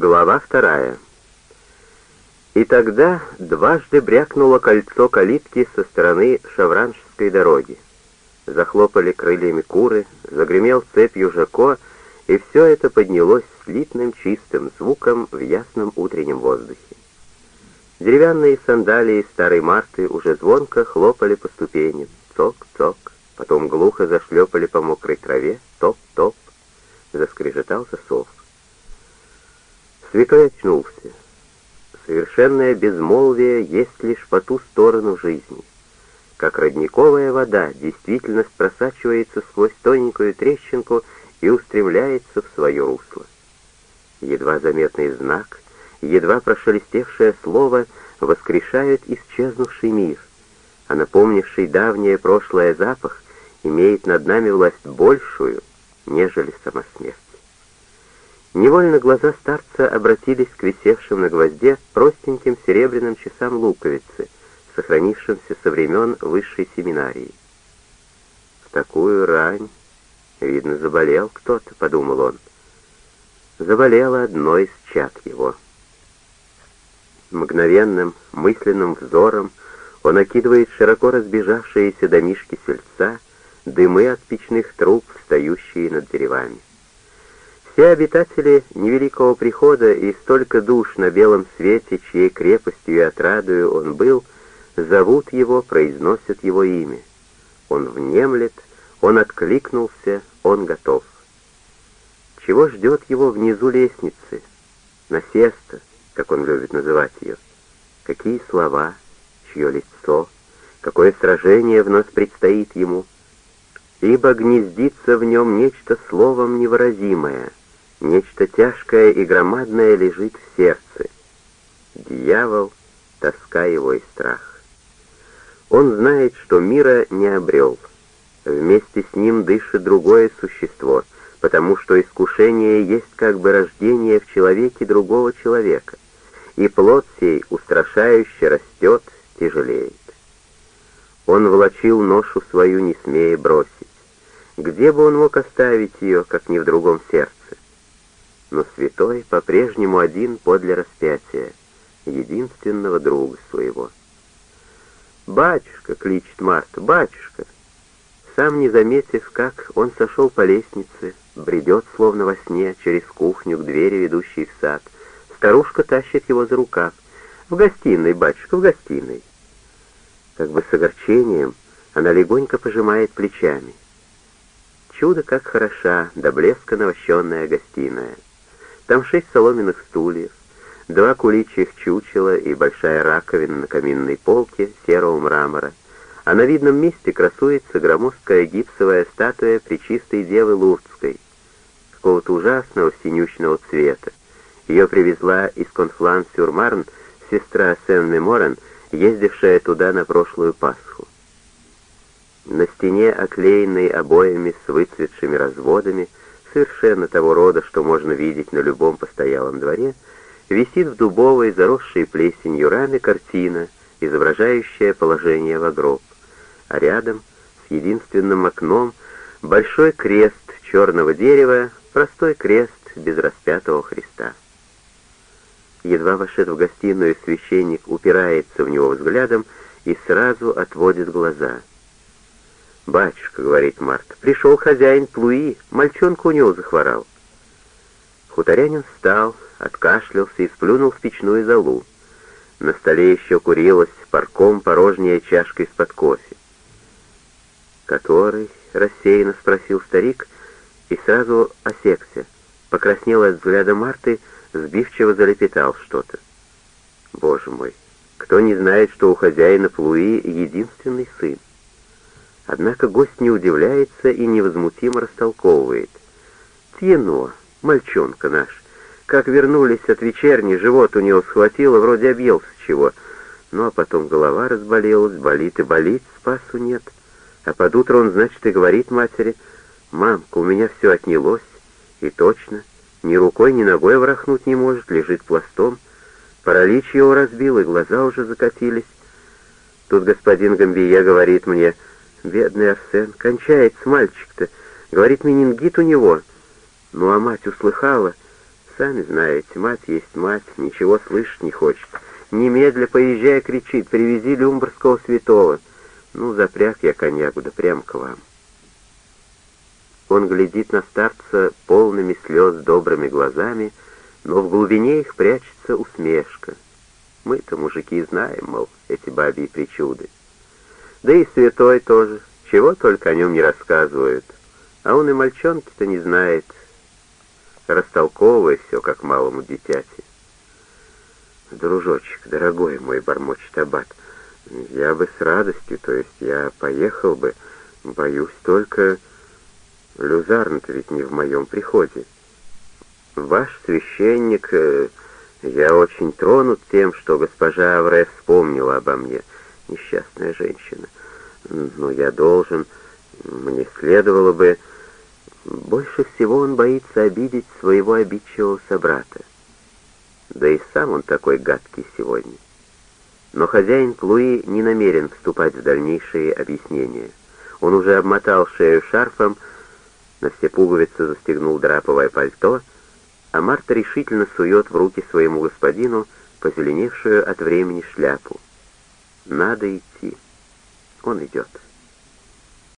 Глава вторая. И тогда дважды брякнуло кольцо калитки со стороны Шавраншской дороги. Захлопали крыльями куры, загремел цепью Жако, и все это поднялось слитным чистым звуком в ясном утреннем воздухе. Деревянные сандалии старой Марты уже звонко хлопали по ступеням. Цок-цок, потом глухо зашлепали по мокрой траве. Топ-топ, заскрежетал засов. Святой очнулся. Совершенное безмолвие есть лишь по ту сторону жизни. Как родниковая вода, действительность просачивается сквозь тоненькую трещинку и устремляется в свое русло. Едва заметный знак, едва прошелестевшее слово воскрешают исчезнувший мир, а напомнивший давнее прошлое запах имеет над нами власть большую, нежели сама смерть. Невольно глаза старца обратились к висевшим на гвозде простеньким серебряным часам луковицы, сохранившимся со времен высшей семинарии. В такую рань, видно, заболел кто-то, подумал он. Заболело одно из чад его. Мгновенным, мысленным взором он окидывает широко разбежавшиеся домишки сельца, дымы от печных труб, встающие над деревами. Все обитатели невеликого прихода и столько душ на белом свете, чьей крепостью и отрадою он был, зовут его, произносят его имя. Он внемлет, он откликнулся, он готов. Чего ждет его внизу лестницы? Насеста, как он любит называть ее. Какие слова, чье лицо, какое сражение вновь предстоит ему. Ибо гнездится в нем нечто словом невыразимое — Нечто тяжкое и громадное лежит в сердце. Дьявол, тоска его и страх. Он знает, что мира не обрел. Вместе с ним дышит другое существо, потому что искушение есть как бы рождение в человеке другого человека, и плод сей устрашающе растет, тяжелеет. Он влачил ношу свою, не смея бросить. Где бы он мог оставить ее, как не в другом сердце? Но святой по-прежнему один подле распятия, единственного друга своего. «Батюшка!» — кличет Марта, «батюшка!» Сам не заметив, как он сошел по лестнице, бредет, словно во сне, через кухню к двери, ведущей в сад. Старушка тащит его за рукав. «В гостиной, батюшка, в гостиной!» Как бы с огорчением она легонько пожимает плечами. Чудо, как хороша, до блеска навощенная гостиная. Там шесть соломенных стульев, два куличьих чучела и большая раковина на каминной полке серого мрамора, а на видном месте красуется громоздкая гипсовая статуя Пречистой Девы Лурдской, какого-то ужасного синючного цвета. Ее привезла из Конфлан-Сюр-Марн сестра Сен-Меморан, ездившая туда на прошлую Пасху. На стене, оклеенной обоями с выцветшими разводами, совершенно того рода, что можно видеть на любом постоялом дворе, висит в дубовой, заросшей плесенью раме картина, изображающая положение в гроб, а рядом, с единственным окном, большой крест черного дерева, простой крест без распятого Христа. Едва вошед в гостиную, священник упирается в него взглядом и сразу отводит глаза — «Батюшка», — говорит Марк, — «пришел хозяин Плуи, мальчонка у него захворал». Хуторянин встал, откашлялся и сплюнул в печную золу. На столе еще курилась парком порожняя чашка из-под кофе. «Который?» — рассеянно спросил старик и сразу осекся. Покраснел от взгляда Марты, сбивчиво залепетал что-то. «Боже мой, кто не знает, что у хозяина Плуи единственный сын? Однако гость не удивляется и невозмутимо растолковывает. «Тьено, мальчонка наш, как вернулись от вечерни, живот у него схватило, вроде объелся чего. Ну а потом голова разболелась, болит и болит, спасу нет. А под утро он, значит, и говорит матери, «Мамка, у меня все отнялось». И точно, ни рукой, ни ногой врахнуть не может, лежит пластом. Паралич его разбил, и глаза уже закатились. Тут господин Гамбия говорит мне, — Бедный Арсен, кончается мальчик-то. Говорит, менингит у него. Ну а мать услыхала, сами знаете, мать есть мать, ничего слышать не хочет. Немедля поезжай, кричит, привези люмбургского святого. Ну, запряг я коньяку, да прямо к вам. Он глядит на старца полными слез добрыми глазами, но в глубине их прячется усмешка. Мы-то, мужики, знаем, мол, эти бабьи причуды. Да и святой тоже, чего только о нем не рассказывают. А он и мальчонки-то не знает, растолковывая все, как малому дитяти. «Дружочек, дорогой мой, — бормочет Аббат, — я бы с радостью, то есть я поехал бы, боюсь только, люзарн-то ведь не в моем приходе. Ваш священник, э, я очень тронут тем, что госпожа Авре вспомнила обо мне, несчастная женщина. Но я должен, мне следовало бы... Больше всего он боится обидеть своего обидчивого собрата. Да и сам он такой гадкий сегодня. Но хозяин Клуи не намерен вступать в дальнейшие объяснения. Он уже обмотал шею шарфом, на все пуговицы застегнул драповое пальто, а Марта решительно сует в руки своему господину позеленевшую от времени шляпу. Надо идти. Он идет.